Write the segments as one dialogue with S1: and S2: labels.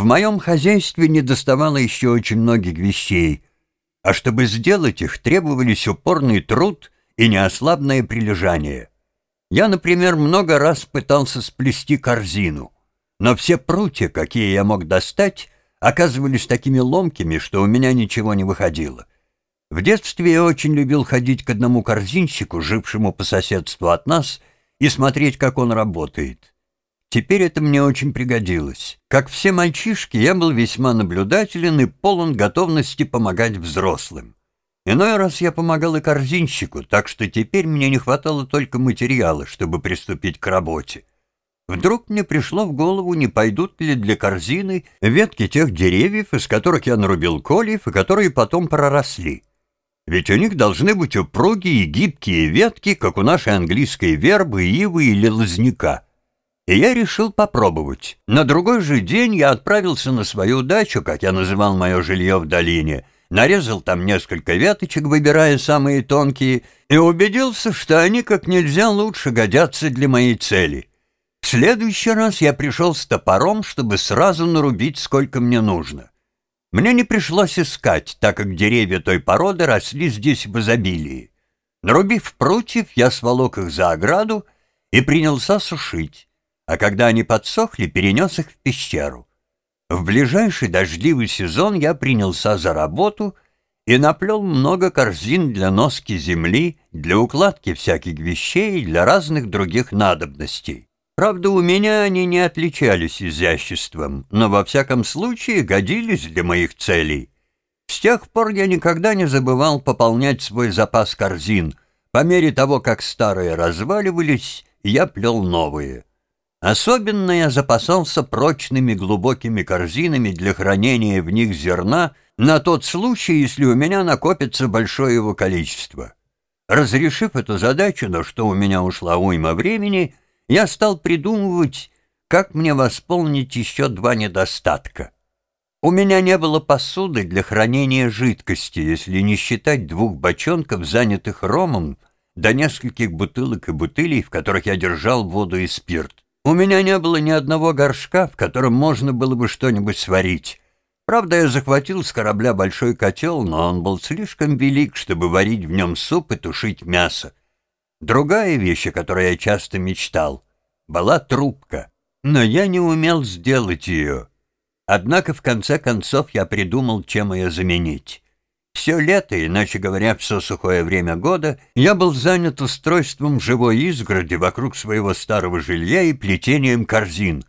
S1: В моем хозяйстве недоставало еще очень многих вещей, а чтобы сделать их, требовались упорный труд и неослабное прилежание. Я, например, много раз пытался сплести корзину, но все прутья, какие я мог достать, оказывались такими ломкими, что у меня ничего не выходило. В детстве я очень любил ходить к одному корзинщику, жившему по соседству от нас, и смотреть, как он работает. Теперь это мне очень пригодилось. Как все мальчишки, я был весьма наблюдателен и полон готовности помогать взрослым. Иной раз я помогал и корзинщику, так что теперь мне не хватало только материала, чтобы приступить к работе. Вдруг мне пришло в голову, не пойдут ли для корзины ветки тех деревьев, из которых я нарубил кольев и которые потом проросли. Ведь у них должны быть упругие и гибкие ветки, как у нашей английской вербы, ивы или лозняка и я решил попробовать. На другой же день я отправился на свою дачу, как я называл мое жилье в долине, нарезал там несколько веточек, выбирая самые тонкие, и убедился, что они как нельзя лучше годятся для моей цели. В следующий раз я пришел с топором, чтобы сразу нарубить, сколько мне нужно. Мне не пришлось искать, так как деревья той породы росли здесь в изобилии. Нарубив прутьев, я сволок их за ограду и принялся сушить а когда они подсохли, перенес их в пещеру. В ближайший дождливый сезон я принялся за работу и наплел много корзин для носки земли, для укладки всяких вещей для разных других надобностей. Правда, у меня они не отличались изяществом, но во всяком случае годились для моих целей. С тех пор я никогда не забывал пополнять свой запас корзин. По мере того, как старые разваливались, я плел новые. Особенно я запасался прочными глубокими корзинами для хранения в них зерна на тот случай, если у меня накопится большое его количество. Разрешив эту задачу, на что у меня ушла уйма времени, я стал придумывать, как мне восполнить еще два недостатка. У меня не было посуды для хранения жидкости, если не считать двух бочонков, занятых ромом, до нескольких бутылок и бутылей, в которых я держал воду и спирт. У меня не было ни одного горшка, в котором можно было бы что-нибудь сварить. Правда, я захватил с корабля большой котел, но он был слишком велик, чтобы варить в нем суп и тушить мясо. Другая вещь, о которой я часто мечтал, была трубка, но я не умел сделать ее. Однако, в конце концов, я придумал, чем ее заменить. Все лето, иначе говоря, все сухое время года, я был занят устройством живой изгороди вокруг своего старого жилья и плетением корзин.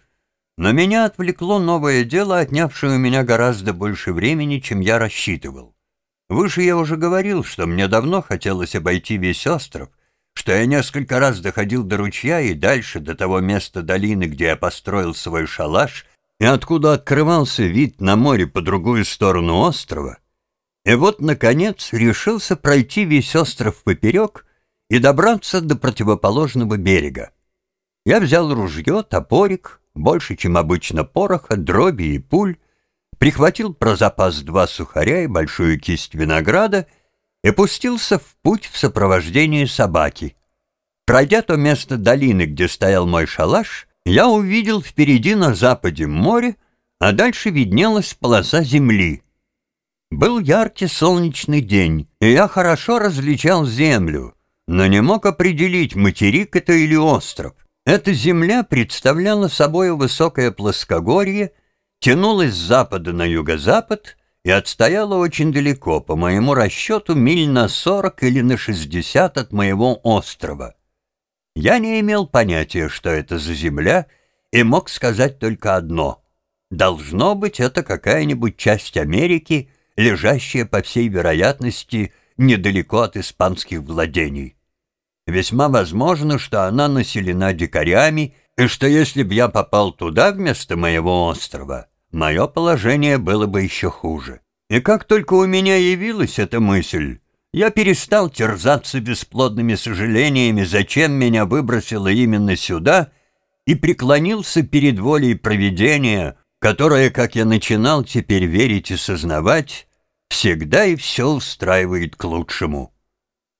S1: Но меня отвлекло новое дело, отнявшее у меня гораздо больше времени, чем я рассчитывал. Выше я уже говорил, что мне давно хотелось обойти весь остров, что я несколько раз доходил до ручья и дальше, до того места долины, где я построил свой шалаш, и откуда открывался вид на море по другую сторону острова, и вот, наконец, решился пройти весь остров поперек и добраться до противоположного берега. Я взял ружье, топорик, больше, чем обычно пороха, дроби и пуль, прихватил про запас два сухаря и большую кисть винограда и пустился в путь в сопровождении собаки. Пройдя то место долины, где стоял мой шалаш, я увидел впереди на западе море, а дальше виднелась полоса земли — был яркий солнечный день, и я хорошо различал землю, но не мог определить, материк это или остров. Эта земля представляла собой высокое плоскогорье, тянулась с запада на юго-запад и отстояла очень далеко, по моему расчету, миль на сорок или на шестьдесят от моего острова. Я не имел понятия, что это за земля, и мог сказать только одно. Должно быть, это какая-нибудь часть Америки — лежащая, по всей вероятности, недалеко от испанских владений. Весьма возможно, что она населена дикарями, и что если б я попал туда вместо моего острова, мое положение было бы еще хуже. И как только у меня явилась эта мысль, я перестал терзаться бесплодными сожалениями, зачем меня выбросило именно сюда, и преклонился перед волей провидения, которое, как я начинал теперь верить и сознавать, всегда и все устраивает к лучшему.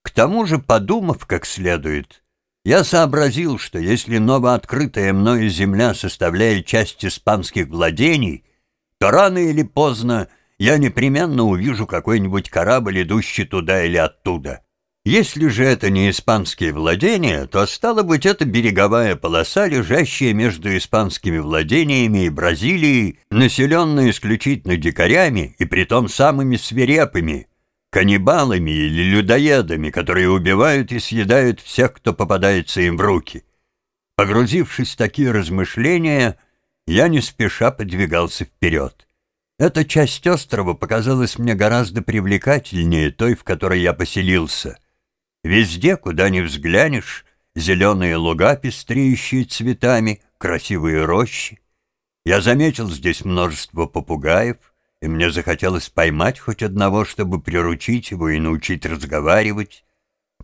S1: К тому же, подумав как следует, я сообразил, что если новооткрытая мною земля составляет часть испанских владений, то рано или поздно я непременно увижу какой-нибудь корабль, идущий туда или оттуда. Если же это не испанские владения, то, стало быть, это береговая полоса, лежащая между испанскими владениями и Бразилией, населенная исключительно дикарями и притом самыми свирепыми, каннибалами или людоедами, которые убивают и съедают всех, кто попадается им в руки. Погрузившись в такие размышления, я не спеша подвигался вперед. Эта часть острова показалась мне гораздо привлекательнее той, в которой я поселился — Везде, куда ни взглянешь, зеленые луга, пестреющие цветами, красивые рощи. Я заметил здесь множество попугаев, и мне захотелось поймать хоть одного, чтобы приручить его и научить разговаривать.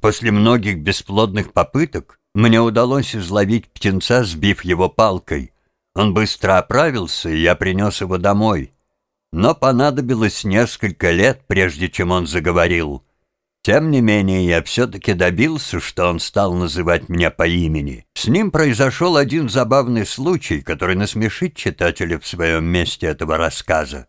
S1: После многих бесплодных попыток мне удалось изловить птенца, сбив его палкой. Он быстро оправился, и я принес его домой. Но понадобилось несколько лет, прежде чем он заговорил — тем не менее, я все-таки добился, что он стал называть меня по имени. С ним произошел один забавный случай, который насмешит читателя в своем месте этого рассказа.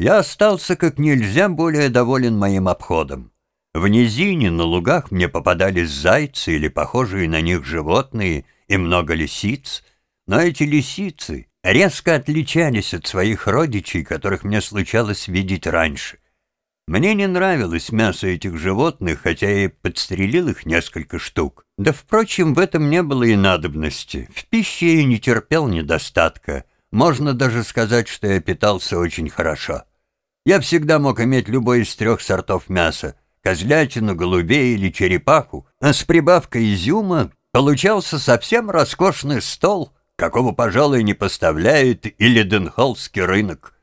S1: Я остался как нельзя более доволен моим обходом. В низине на лугах мне попадались зайцы или похожие на них животные и много лисиц, но эти лисицы резко отличались от своих родичей, которых мне случалось видеть раньше. Мне не нравилось мясо этих животных, хотя и подстрелил их несколько штук. Да, впрочем, в этом не было и надобности. В пище я не терпел недостатка. Можно даже сказать, что я питался очень хорошо. Я всегда мог иметь любой из трех сортов мяса — козлятину, голубей или черепаху, а с прибавкой изюма получался совсем роскошный стол, какого, пожалуй, не поставляет и Леденхоллский рынок.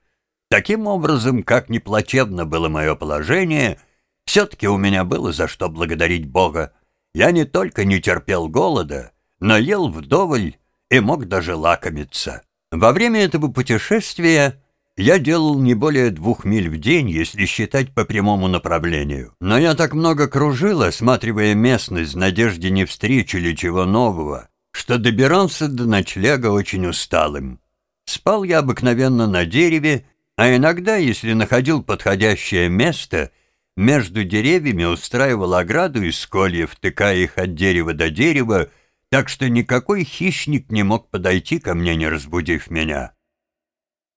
S1: Таким образом, как ни плачевно было мое положение, все-таки у меня было за что благодарить Бога. Я не только не терпел голода, но ел вдоволь и мог даже лакомиться. Во время этого путешествия я делал не более двух миль в день, если считать по прямому направлению. Но я так много кружил, осматривая местность в надежде не встречи чего нового, что добирался до ночлега очень усталым. Спал я обыкновенно на дереве а иногда, если находил подходящее место, между деревьями устраивал ограду из кольев, втыкая их от дерева до дерева, так что никакой хищник не мог подойти ко мне, не разбудив меня.